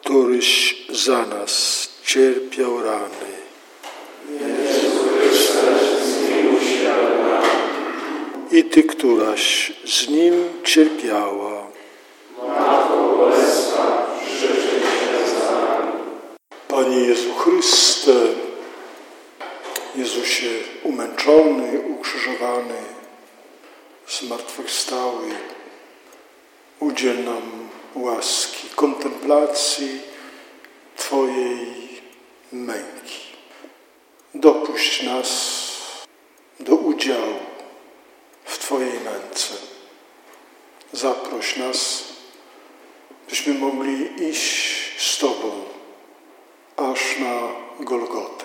któryś za nas cierpiał rany. I Ty, któraś z Nim cierpiała. Panie Jezu Chryste, Jezusie umęczony, ukrzyżowany, zmartwychwstały, udziel nam łaski, kontemplacji Twojej męki. Dopuść nas do udziału w Twojej męce. Zaproś nas, byśmy mogli iść z Tobą aż na Golgotę.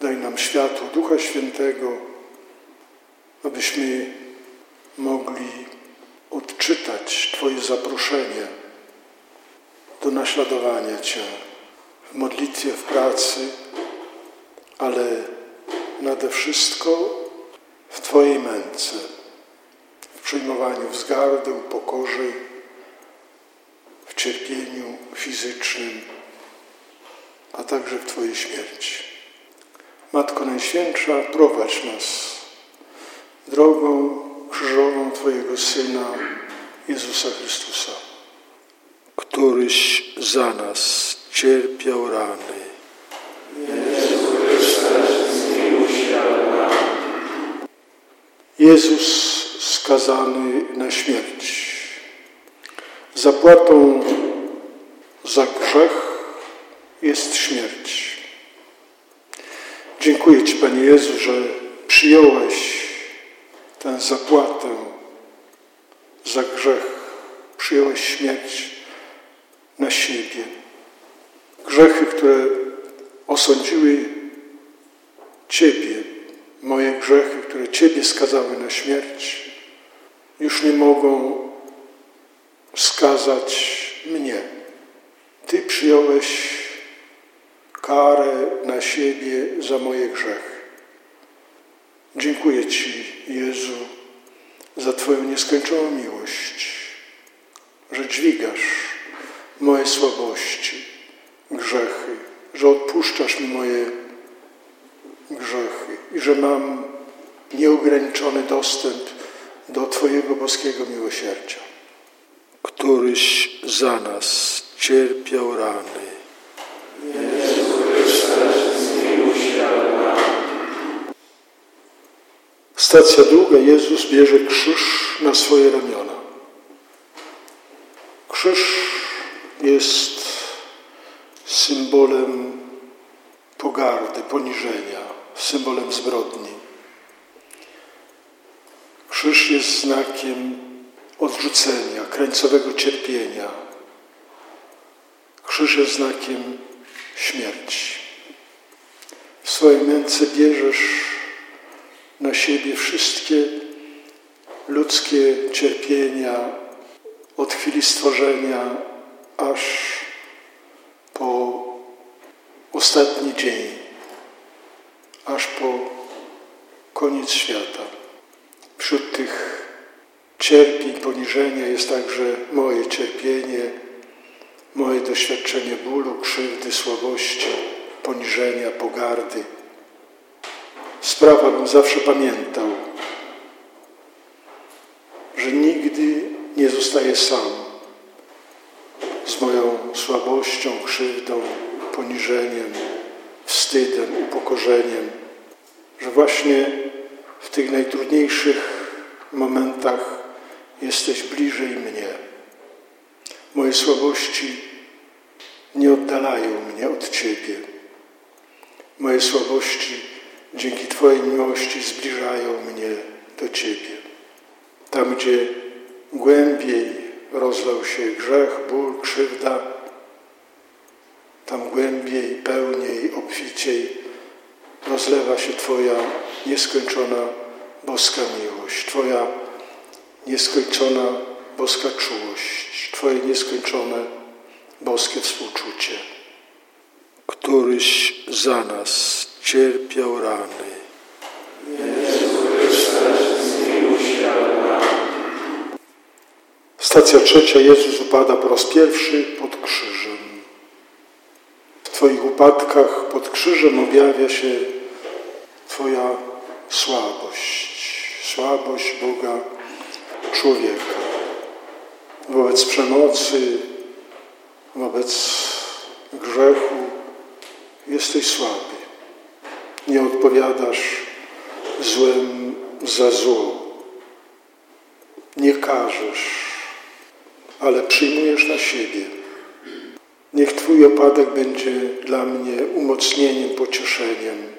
Daj nam światło Ducha Świętego, abyśmy mogli Twoje zaproszenie do naśladowania Cię w modlitwie, w pracy, ale nade wszystko w Twojej męce, w przyjmowaniu wzgardy, pokory, w cierpieniu fizycznym, a także w Twojej śmierci. Matko Najświętsza, prowadź nas drogą krzyżową Twojego Syna, Jezusa Chrystusa, któryś za nas cierpiał rany. Jezus skazany na śmierć. Zapłatą za grzech jest śmierć. Dziękuję Ci, Panie Jezu, że przyjąłeś tę zapłatę za grzech. Przyjąłeś śmierć na siebie. Grzechy, które osądziły Ciebie, moje grzechy, które Ciebie skazały na śmierć, już nie mogą skazać mnie. Ty przyjąłeś karę na siebie za moje grzechy. Dziękuję Ci, Jezu, za Twoją nieskończoną miłość, że dźwigasz moje słabości, grzechy, że odpuszczasz mi moje grzechy i że mam nieograniczony dostęp do Twojego boskiego miłosierdzia. Któryś za nas cierpiał rany. Stacja długa, Jezus bierze krzyż na swoje ramiona. Krzyż jest symbolem pogardy, poniżenia, symbolem zbrodni. Krzyż jest znakiem odrzucenia, krańcowego cierpienia. Krzyż jest znakiem śmierci. W swojej męce bierzesz na siebie wszystkie ludzkie cierpienia od chwili stworzenia aż po ostatni dzień, aż po koniec świata. Wśród tych cierpień, poniżenia jest także moje cierpienie, moje doświadczenie bólu, krzywdy, słabości, poniżenia, pogardy sprawa, bym zawsze pamiętał, że nigdy nie zostaję sam z moją słabością, krzywdą, poniżeniem, wstydem, upokorzeniem, że właśnie w tych najtrudniejszych momentach jesteś bliżej mnie. Moje słabości nie oddalają mnie od Ciebie. Moje słabości dzięki Twojej miłości zbliżają mnie do Ciebie. Tam, gdzie głębiej rozlał się grzech, ból, krzywda, tam głębiej, pełniej, obficiej rozlewa się Twoja nieskończona boska miłość, Twoja nieskończona boska czułość, Twoje nieskończone boskie współczucie. Któryś za nas cierpiał rany. Stacja trzecia. Jezus upada po raz pierwszy pod krzyżem. W Twoich upadkach pod krzyżem objawia się Twoja słabość. Słabość Boga człowieka. Wobec przemocy, wobec grzechu jesteś słaby. Nie odpowiadasz złem za zło. Nie każesz, ale przyjmujesz na siebie. Niech Twój opadek będzie dla mnie umocnieniem, pocieszeniem.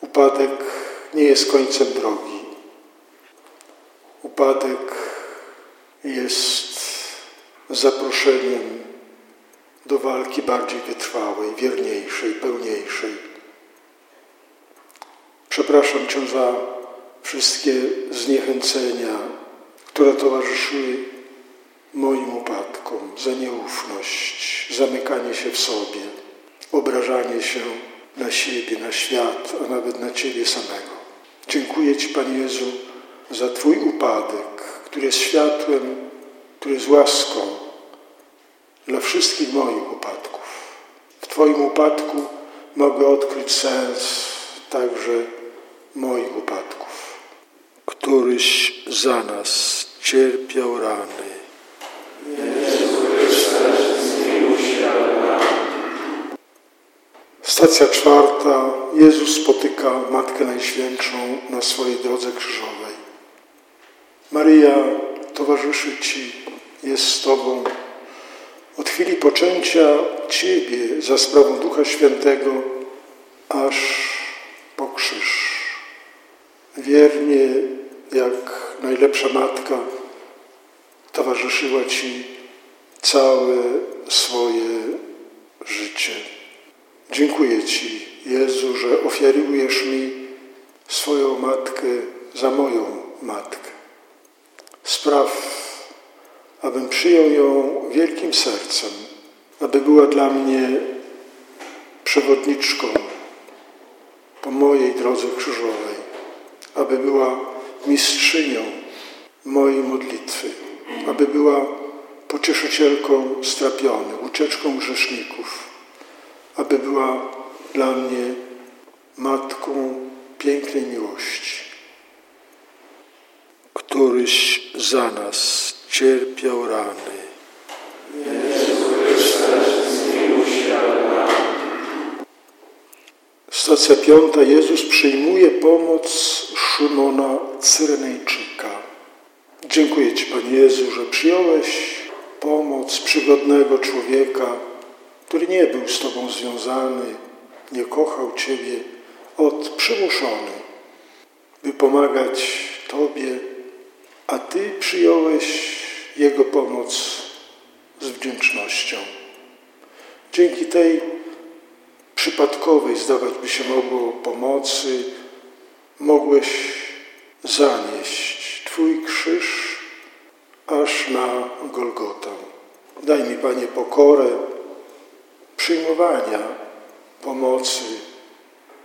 Upadek nie jest końcem drogi. Upadek jest zaproszeniem do walki bardziej wytrwałej, wierniejszej, pełniejszej. Przepraszam Cię za wszystkie zniechęcenia, które towarzyszyły moim upadkom, za nieufność, zamykanie się w sobie, obrażanie się na siebie, na świat, a nawet na Ciebie samego. Dziękuję Ci, Panie Jezu, za Twój upadek, który jest światłem, który jest łaską dla wszystkich moich upadków. W Twoim upadku mogę odkryć sens także moich upadków. Któryś za nas cierpiał rany. Stacja czwarta. Jezus spotyka Matkę Najświętszą na swojej drodze krzyżowej. Maryja towarzyszy Ci, jest z Tobą. Od chwili poczęcia Ciebie za sprawą Ducha Świętego aż po krzyż. Wiernie, jak najlepsza matka, towarzyszyła Ci całe swoje życie. Dziękuję Ci, Jezu, że ofiarujesz mi swoją matkę za moją matkę. Spraw, abym przyjął ją wielkim sercem, aby była dla mnie przewodniczką po mojej drodze krzyżowej, aby była mistrzynią mojej modlitwy, aby była pocieszycielką strapionych, ucieczką grzeszników, aby była dla mnie matką pięknej miłości. Któryś za nas cierpiał rany. Stacja piąta. Jezus przyjmuje pomoc Szymona Cyrenejczyka. Dziękuję Ci, Panie Jezu, że przyjąłeś pomoc przygodnego człowieka, który nie był z Tobą związany, nie kochał Ciebie, od przymuszony, by pomagać Tobie, a Ty przyjąłeś Jego pomoc z wdzięcznością. Dzięki tej przypadkowej, zdawać by się mogło, pomocy, mogłeś zanieść Twój krzyż aż na Golgotę. Daj mi, Panie, pokorę przyjmowania pomocy,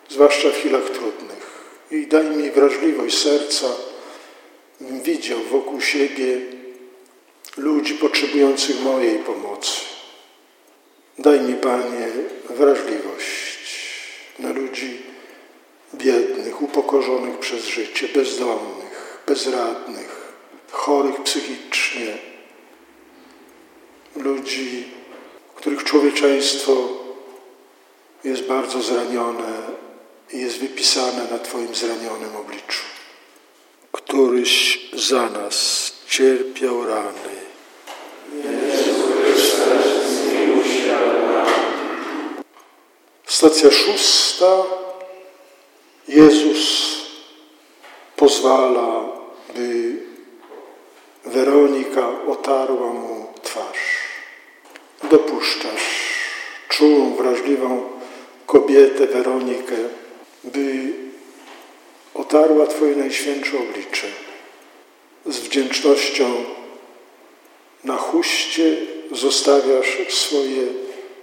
zwłaszcza w chwilach trudnych. I daj mi wrażliwość serca, bym widział wokół siebie ludzi potrzebujących mojej pomocy. Daj mi, Panie, wrażliwość na ludzi biednych, upokorzonych przez życie, bezdomnych, bezradnych, chorych psychicznie, ludzi, których człowieczeństwo jest bardzo zranione i jest wypisane na Twoim zranionym obliczu. Któryś za nas cierpiał rany. Stacja szósta. Jezus pozwala, by Weronika otarła mu twarz. Dopuszczasz czułą, wrażliwą kobietę Weronikę, by otarła Twoje najświętsze oblicze. Z wdzięcznością na huście zostawiasz swoje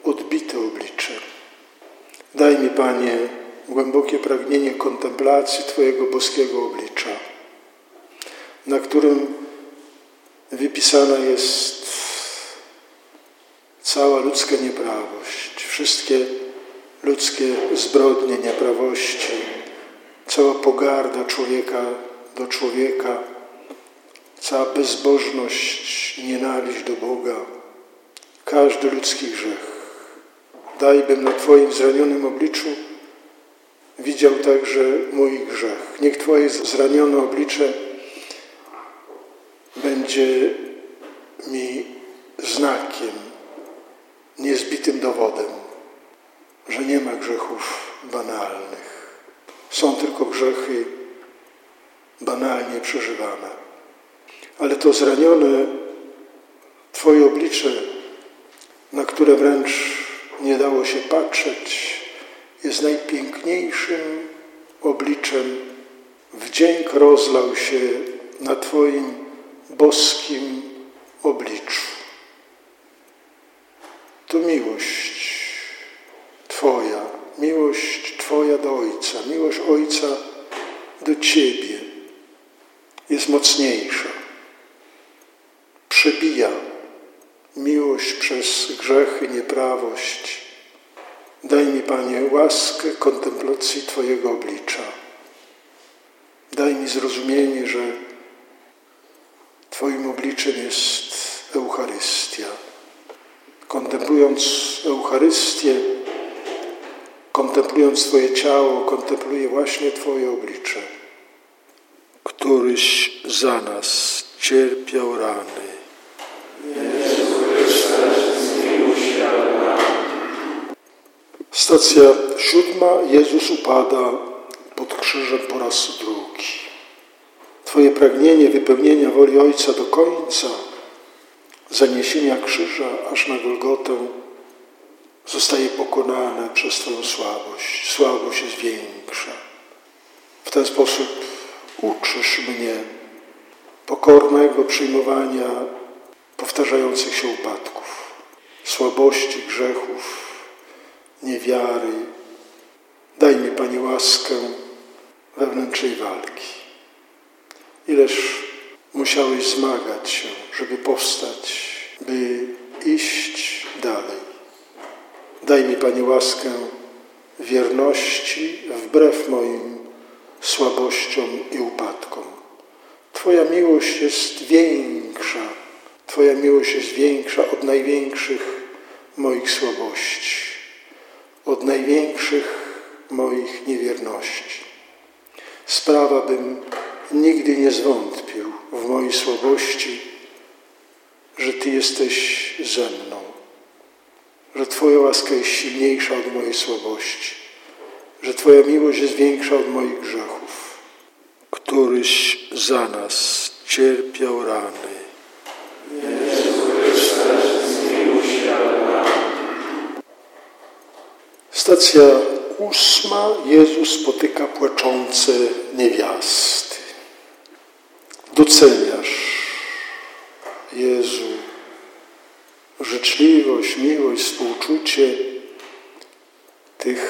odbite oblicze. Daj mi, Panie, głębokie pragnienie kontemplacji Twojego boskiego oblicza, na którym wypisana jest cała ludzka nieprawość, wszystkie ludzkie zbrodnie, nieprawości, cała pogarda człowieka do człowieka, cała bezbożność, nienawiść do Boga, każdy ludzki grzech. Daj bym na Twoim zranionym obliczu widział także mój grzech. Niech Twoje zranione oblicze będzie mi znakiem, niezbitym dowodem, że nie ma grzechów banalnych. Są tylko grzechy banalnie przeżywane. Ale to zranione Twoje oblicze, na które wręcz nie dało się patrzeć, jest najpiękniejszym obliczem. Wdzięk rozlał się na Twoim boskim obliczu. To miłość Twoja, miłość Twoja do Ojca, miłość Ojca do Ciebie jest mocniejsza. Przebija miłość przez grzechy, nieprawość. Daj mi, Panie, łaskę kontemplacji Twojego oblicza. Daj mi zrozumienie, że Twoim obliczem jest Eucharystia. Kontemplując Eucharystię, kontemplując Twoje ciało, kontempluję właśnie Twoje oblicze, któryś za nas cierpiał rany. Stacja siódma. Jezus upada pod krzyżem po raz drugi. Twoje pragnienie wypełnienia woli Ojca do końca, zaniesienia krzyża aż na Golgotę, zostaje pokonane przez Twoją słabość. Słabość jest większa. W ten sposób uczysz mnie pokornego przyjmowania powtarzających się upadków, słabości, grzechów, niewiary. Daj mi, Panie, łaskę wewnętrznej walki. Ileż musiałeś zmagać się, żeby powstać, by iść dalej. Daj mi, Panie, łaskę wierności wbrew moim słabościom i upadkom. Twoja miłość jest większa. Twoja miłość jest większa od największych moich słabości, od największych moich niewierności. Sprawa, bym nigdy nie zwątpił w mojej słabości, że Ty jesteś ze mną, że Twoja łaska jest silniejsza od mojej słabości, że Twoja miłość jest większa od moich grzechów, któryś za nas cierpiał rany. Stacja ósma. Jezus spotyka płaczące niewiasty. Doceniasz, Jezu, życzliwość, miłość, współczucie tych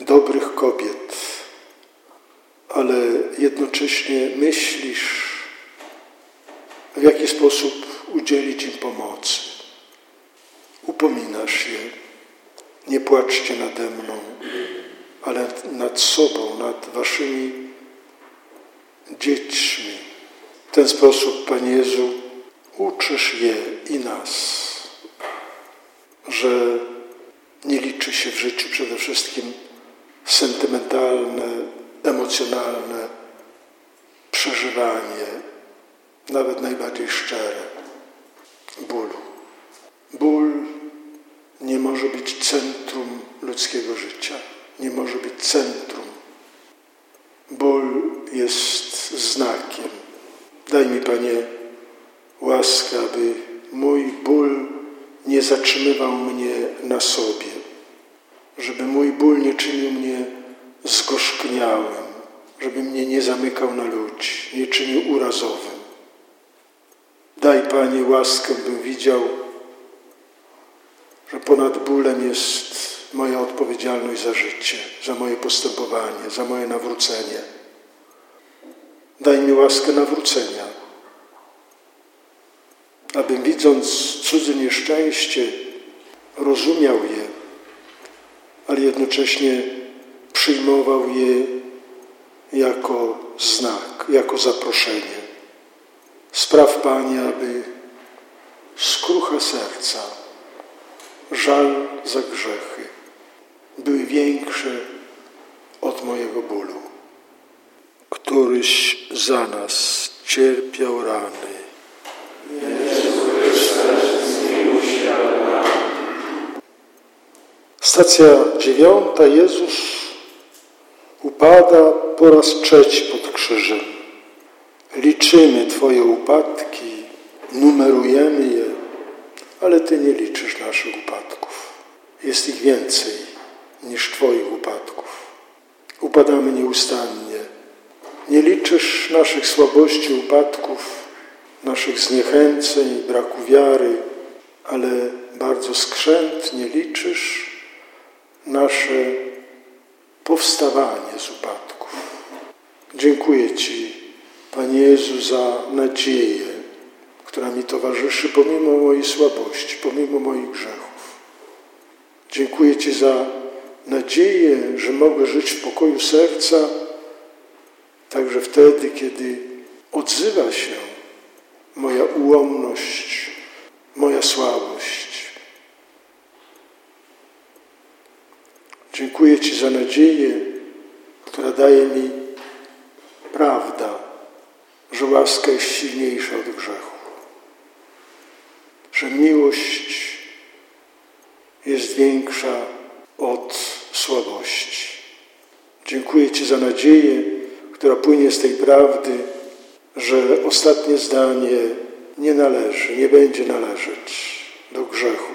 dobrych kobiet, ale jednocześnie myślisz, w jaki sposób udzielić im pomocy. Upominasz je, nie płaczcie nade mną, ale nad sobą, nad waszymi dziećmi. W ten sposób, Panie Jezu, uczysz je i nas, że nie liczy się w życiu przede wszystkim sentymentalne, emocjonalne przeżywanie, nawet najbardziej szczere bólu. Ból nie może być centrum ludzkiego życia, nie może być centrum. Ból jest znakiem. Daj mi, Panie, łaskę, aby mój ból nie zatrzymywał mnie na sobie, żeby mój ból nie czynił mnie zgorzkniałym, żeby mnie nie zamykał na ludzi, nie czynił urazowym. Daj, Panie, łaskę, bym widział, że ponad bólem jest moja odpowiedzialność za życie, za moje postępowanie, za moje nawrócenie. Daj mi łaskę nawrócenia. abym widząc cudze nieszczęście, rozumiał je, ale jednocześnie przyjmował je jako znak, jako zaproszenie. Spraw Panie, aby skrucha serca, żal za grzechy były większe od mojego bólu. Któryś za nas cierpiał rany. Stacja dziewiąta. Jezus upada po raz trzeci pod krzyżem. Liczymy Twoje upadki, numerujemy je, ale Ty nie liczysz naszych upadków. Jest ich więcej niż Twoich upadków. Upadamy nieustannie. Nie liczysz naszych słabości, upadków, naszych zniechęceń, braku wiary, ale bardzo skrzętnie liczysz nasze powstawanie z upadków. Dziękuję Ci, Panie Jezu, za nadzieję, która mi towarzyszy pomimo mojej słabości, pomimo moich grzechów. Dziękuję Ci za nadzieję, że mogę żyć w pokoju serca, także wtedy, kiedy odzywa się moja ułomność, moja słabość. Dziękuję Ci za nadzieję, która daje mi prawda, że łaska jest silniejsza od grzechu, że miłość większa od słabości. Dziękuję Ci za nadzieję, która płynie z tej prawdy, że ostatnie zdanie nie należy, nie będzie należeć do grzechu,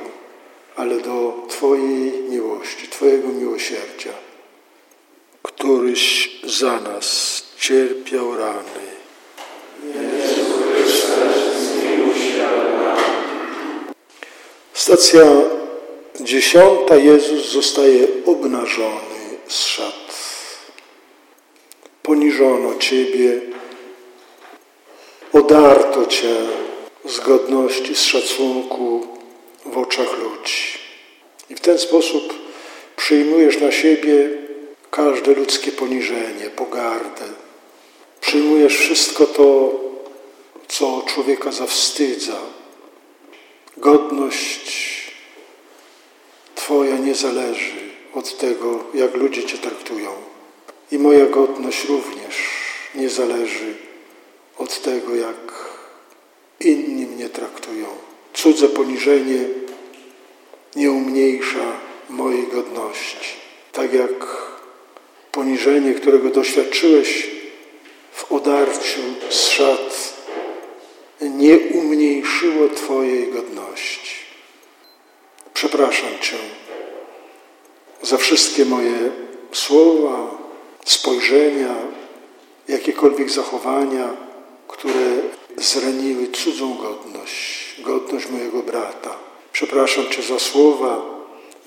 ale do Twojej miłości, Twojego miłosierdzia, któryś za nas cierpiał rany. Stacja dziesiąta. Jezus zostaje obnażony z szat. Poniżono Ciebie, odarto Cię z godności, z szacunku w oczach ludzi. I w ten sposób przyjmujesz na siebie każde ludzkie poniżenie, pogardę. Przyjmujesz wszystko to, co człowieka zawstydza. Godność Twoja nie zależy od tego, jak ludzie Cię traktują. I moja godność również nie zależy od tego, jak inni mnie traktują. Cudze poniżenie nie umniejsza mojej godności. Tak jak poniżenie, którego doświadczyłeś w odarciu z szat, nie umniejszyło Twojej godności. Przepraszam Cię za wszystkie moje słowa, spojrzenia, jakiekolwiek zachowania, które zraniły cudzą godność, godność mojego brata. Przepraszam Cię za słowa,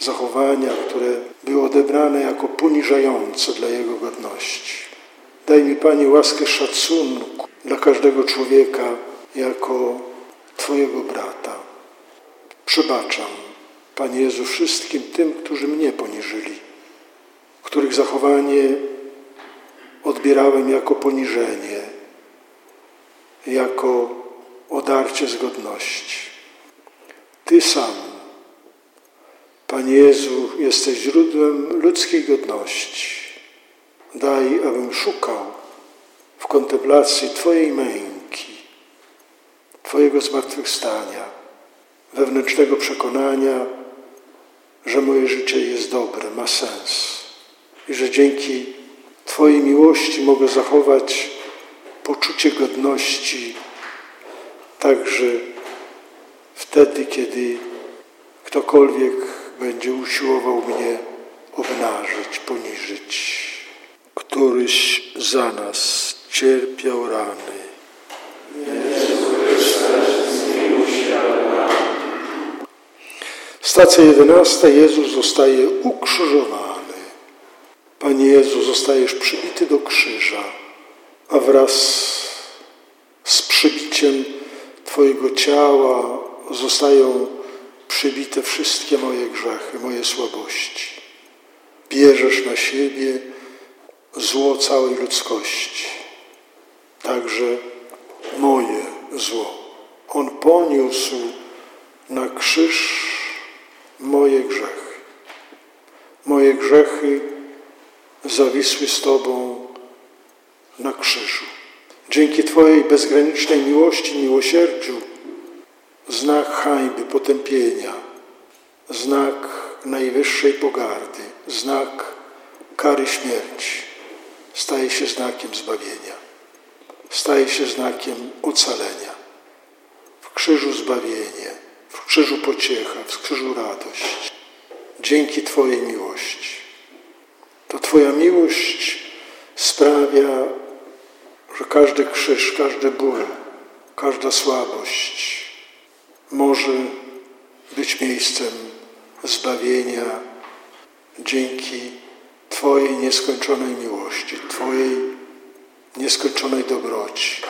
zachowania, które były odebrane jako poniżające dla Jego godności. Daj mi, Panie, łaskę szacunku dla każdego człowieka jako Twojego brata. Przebaczam, Panie Jezu, wszystkim tym, którzy mnie poniżyli, których zachowanie odbierałem jako poniżenie, jako odarcie z godności. Ty sam, Panie Jezu, jesteś źródłem ludzkiej godności. Daj, abym szukał w kontemplacji Twojej męki, Twojego zmartwychwstania, wewnętrznego przekonania, że moje życie jest dobre, ma sens i że dzięki Twojej miłości mogę zachować poczucie godności także wtedy, kiedy ktokolwiek będzie usiłował mnie obnażyć, poniżyć. Któryś za nas cierpiał rany. Stacja jedenasta. Jezus zostaje ukrzyżowany. Panie Jezu, zostajesz przybity do krzyża, a wraz z przybiciem Twojego ciała zostają przybite wszystkie moje grzechy, moje słabości. Bierzesz na siebie zło całej ludzkości, także moje zło. On poniósł na krzyż moje grzechy. Moje grzechy zawisły z Tobą na krzyżu. Dzięki Twojej bezgranicznej miłości, miłosierdziu, znak hańby, potępienia, znak najwyższej pogardy, znak kary śmierci, staje się znakiem zbawienia, staje się znakiem ocalenia. W krzyżu zbawienie, w krzyżu pociecha, w krzyżu radość. Dzięki Twojej miłości. To Twoja miłość sprawia, że każdy krzyż, każdy ból, każda słabość może być miejscem zbawienia dzięki Twojej nieskończonej miłości, Twojej nieskończonej dobroci,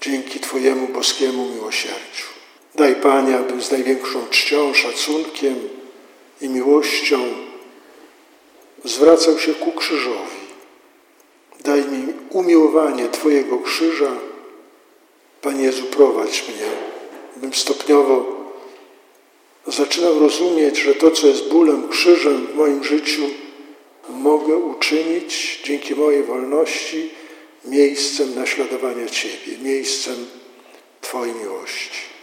dzięki Twojemu boskiemu miłosierdziu. Daj Panie, abym z największą czcią, szacunkiem i miłością zwracał się ku krzyżowi. Daj mi umiłowanie Twojego krzyża. Panie Jezu, prowadź mnie, bym stopniowo zaczynał rozumieć, że to, co jest bólem, krzyżem w moim życiu, mogę uczynić dzięki mojej wolności miejscem naśladowania Ciebie, miejscem Twojej miłości.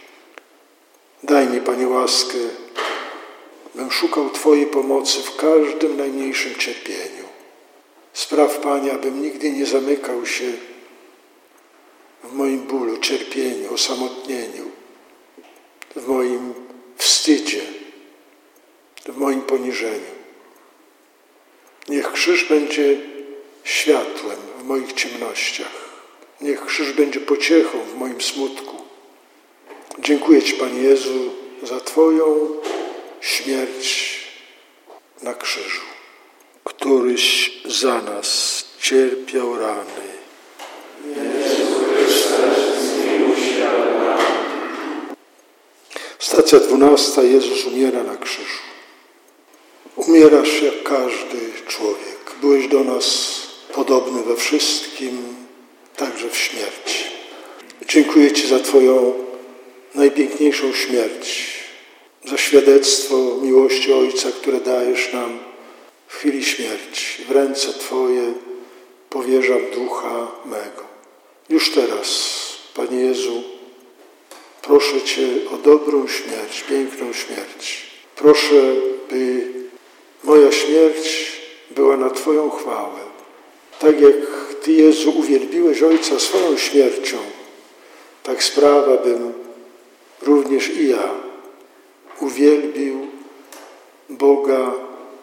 Daj mi, Panie, łaskę, bym szukał Twojej pomocy w każdym najmniejszym cierpieniu. Spraw, Panie, abym nigdy nie zamykał się w moim bólu, cierpieniu, osamotnieniu, w moim wstydzie, w moim poniżeniu. Niech krzyż będzie światłem w moich ciemnościach. Niech krzyż będzie pociechą w moim smutku. Dziękuję Ci, Panie Jezu, za Twoją śmierć na krzyżu, któryś za nas cierpiał rany. Stacja dwunasta. Jezus umiera na krzyżu. Umierasz jak każdy człowiek. Byłeś do nas podobny we wszystkim, także w śmierci. Dziękuję Ci za Twoją najpiękniejszą śmierć, za świadectwo miłości Ojca, które dajesz nam w chwili śmierci. W ręce Twoje powierzam ducha mego. Już teraz, Panie Jezu, proszę Cię o dobrą śmierć, piękną śmierć. Proszę, by moja śmierć była na Twoją chwałę. Tak jak Ty, Jezu, uwielbiłeś Ojca swoją śmiercią, tak sprawa, bym również i ja uwielbił Boga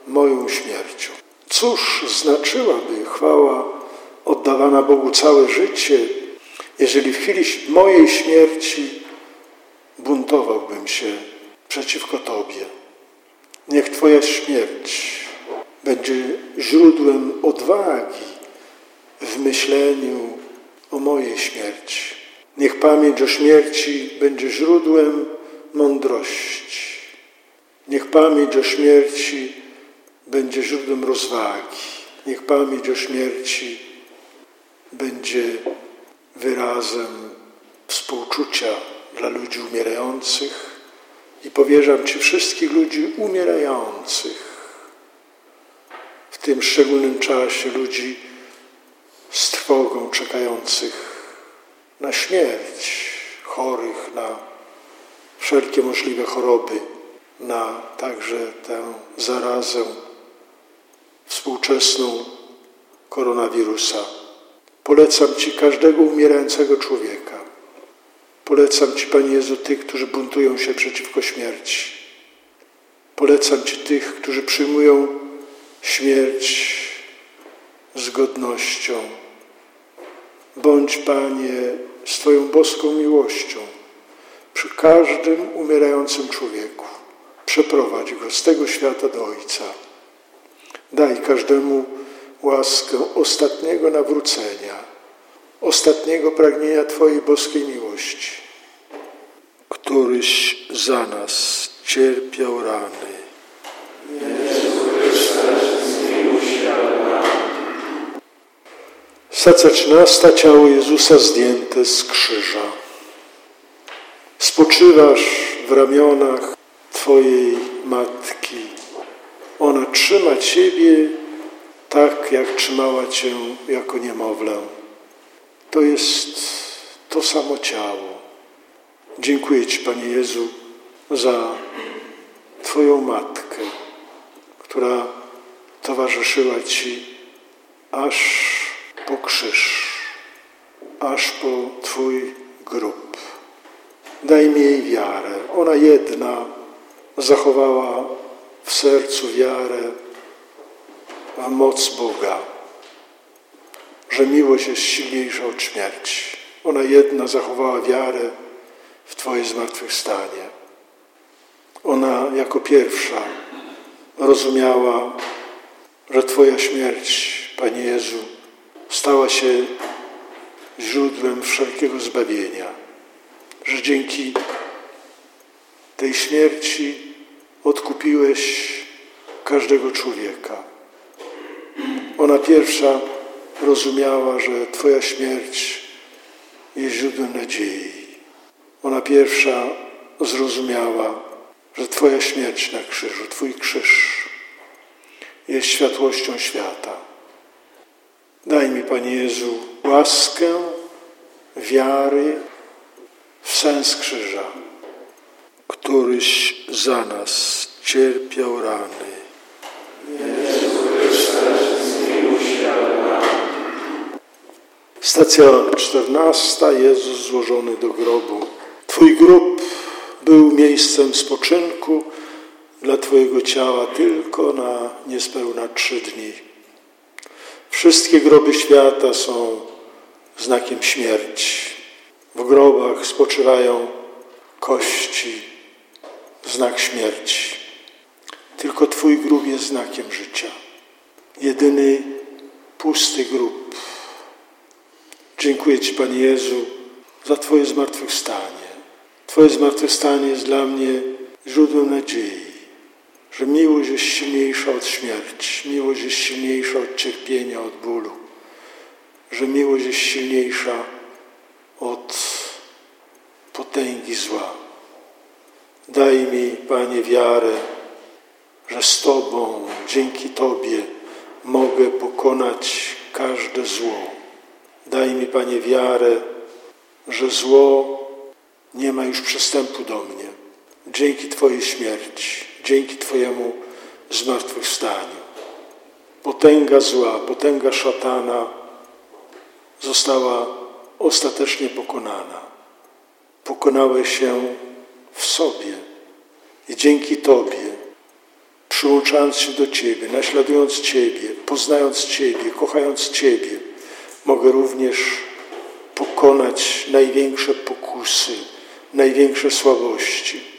moją śmiercią. Cóż znaczyłaby chwała oddawana Bogu całe życie, jeżeli w chwili mojej śmierci buntowałbym się przeciwko Tobie. Niech Twoja śmierć będzie źródłem odwagi w myśleniu o mojej śmierci. Niech pamięć o śmierci będzie źródłem mądrości. Niech pamięć o śmierci będzie źródłem rozwagi. Niech pamięć o śmierci będzie wyrazem współczucia dla ludzi umierających i powierzam Ci wszystkich ludzi umierających w tym szczególnym czasie ludzi z trwogą czekających na śmierć, chorych na wszelkie możliwe choroby, na także tę zarazę współczesną koronawirusa. Polecam Ci każdego umierającego człowieka. Polecam Ci, Panie Jezu, tych, którzy buntują się przeciwko śmierci. Polecam Ci tych, którzy przyjmują śmierć z godnością. Bądź, Panie, z Twoją boską miłością przy każdym umierającym człowieku. Przeprowadź go z tego świata do Ojca. Daj każdemu łaskę ostatniego nawrócenia, ostatniego pragnienia Twojej boskiej miłości. któryś za nas cierpiał rany. Stacja trzynasta, ciało Jezusa zdjęte z krzyża. Spoczywasz w ramionach Twojej matki. Ona trzyma Ciebie tak, jak trzymała Cię jako niemowlę. To jest to samo ciało. Dziękuję Ci, Panie Jezu, za Twoją matkę, która towarzyszyła Ci aż po krzyż, aż po Twój grób. Daj mi jej wiarę. Ona jedna zachowała w sercu wiarę w moc Boga, że miłość jest silniejsza od śmierci. Ona jedna zachowała wiarę w Twoje zmartwychwstanie. Ona jako pierwsza rozumiała, że Twoja śmierć, Panie Jezu, stała się źródłem wszelkiego zbawienia, że dzięki tej śmierci odkupiłeś każdego człowieka. Ona pierwsza rozumiała, że Twoja śmierć jest źródłem nadziei. Ona pierwsza zrozumiała, że Twoja śmierć na krzyżu, Twój krzyż jest światłością świata. Daj mi, Panie Jezu, łaskę wiary w sens krzyża, któryś za nas cierpiał rany. Stacja czternasta. Jezus złożony do grobu. Twój grób był miejscem spoczynku dla Twojego ciała tylko na niespełna trzy dni. Wszystkie groby świata są znakiem śmierci. W grobach spoczywają kości, znak śmierci. Tylko Twój grób jest znakiem życia. Jedyny pusty grób. Dziękuję Ci, Panie Jezu, za Twoje zmartwychwstanie. Twoje zmartwychwstanie jest dla mnie źródłem nadziei, że miłość jest silniejsza od śmierci, miłość jest silniejsza od cierpienia, od bólu, że miłość jest silniejsza od potęgi zła. Daj mi, Panie, wiarę, że z Tobą, dzięki Tobie mogę pokonać każde zło. Daj mi, Panie, wiarę, że zło nie ma już przystępu do mnie. Dzięki Twojej śmierci, dzięki Twojemu zmartwychwstaniu. Potęga zła, potęga szatana została ostatecznie pokonana. Pokonałeś się w sobie i dzięki Tobie, przyłączając się do Ciebie, naśladując Ciebie, poznając Ciebie, kochając Ciebie, mogę również pokonać największe pokusy, największe słabości.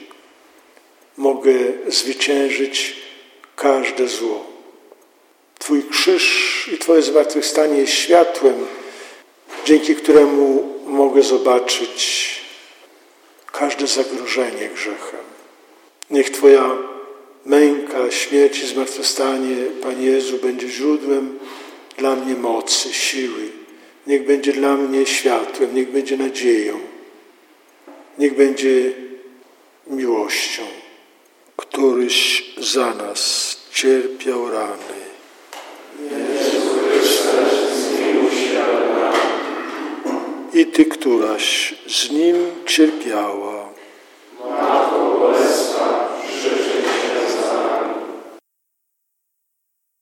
Mogę zwyciężyć każde zło. Twój krzyż i Twoje zmartwychwstanie jest światłem, dzięki któremu mogę zobaczyć każde zagrożenie grzechem. Niech Twoja męka, śmierć i zmartwychwstanie, Panie Jezu, będzie źródłem dla mnie mocy, siły. Niech będzie dla mnie światłem, niech będzie nadzieją, niech będzie miłością, któryś za nas cierpiał rany. I Ty, któraś z Nim cierpiała,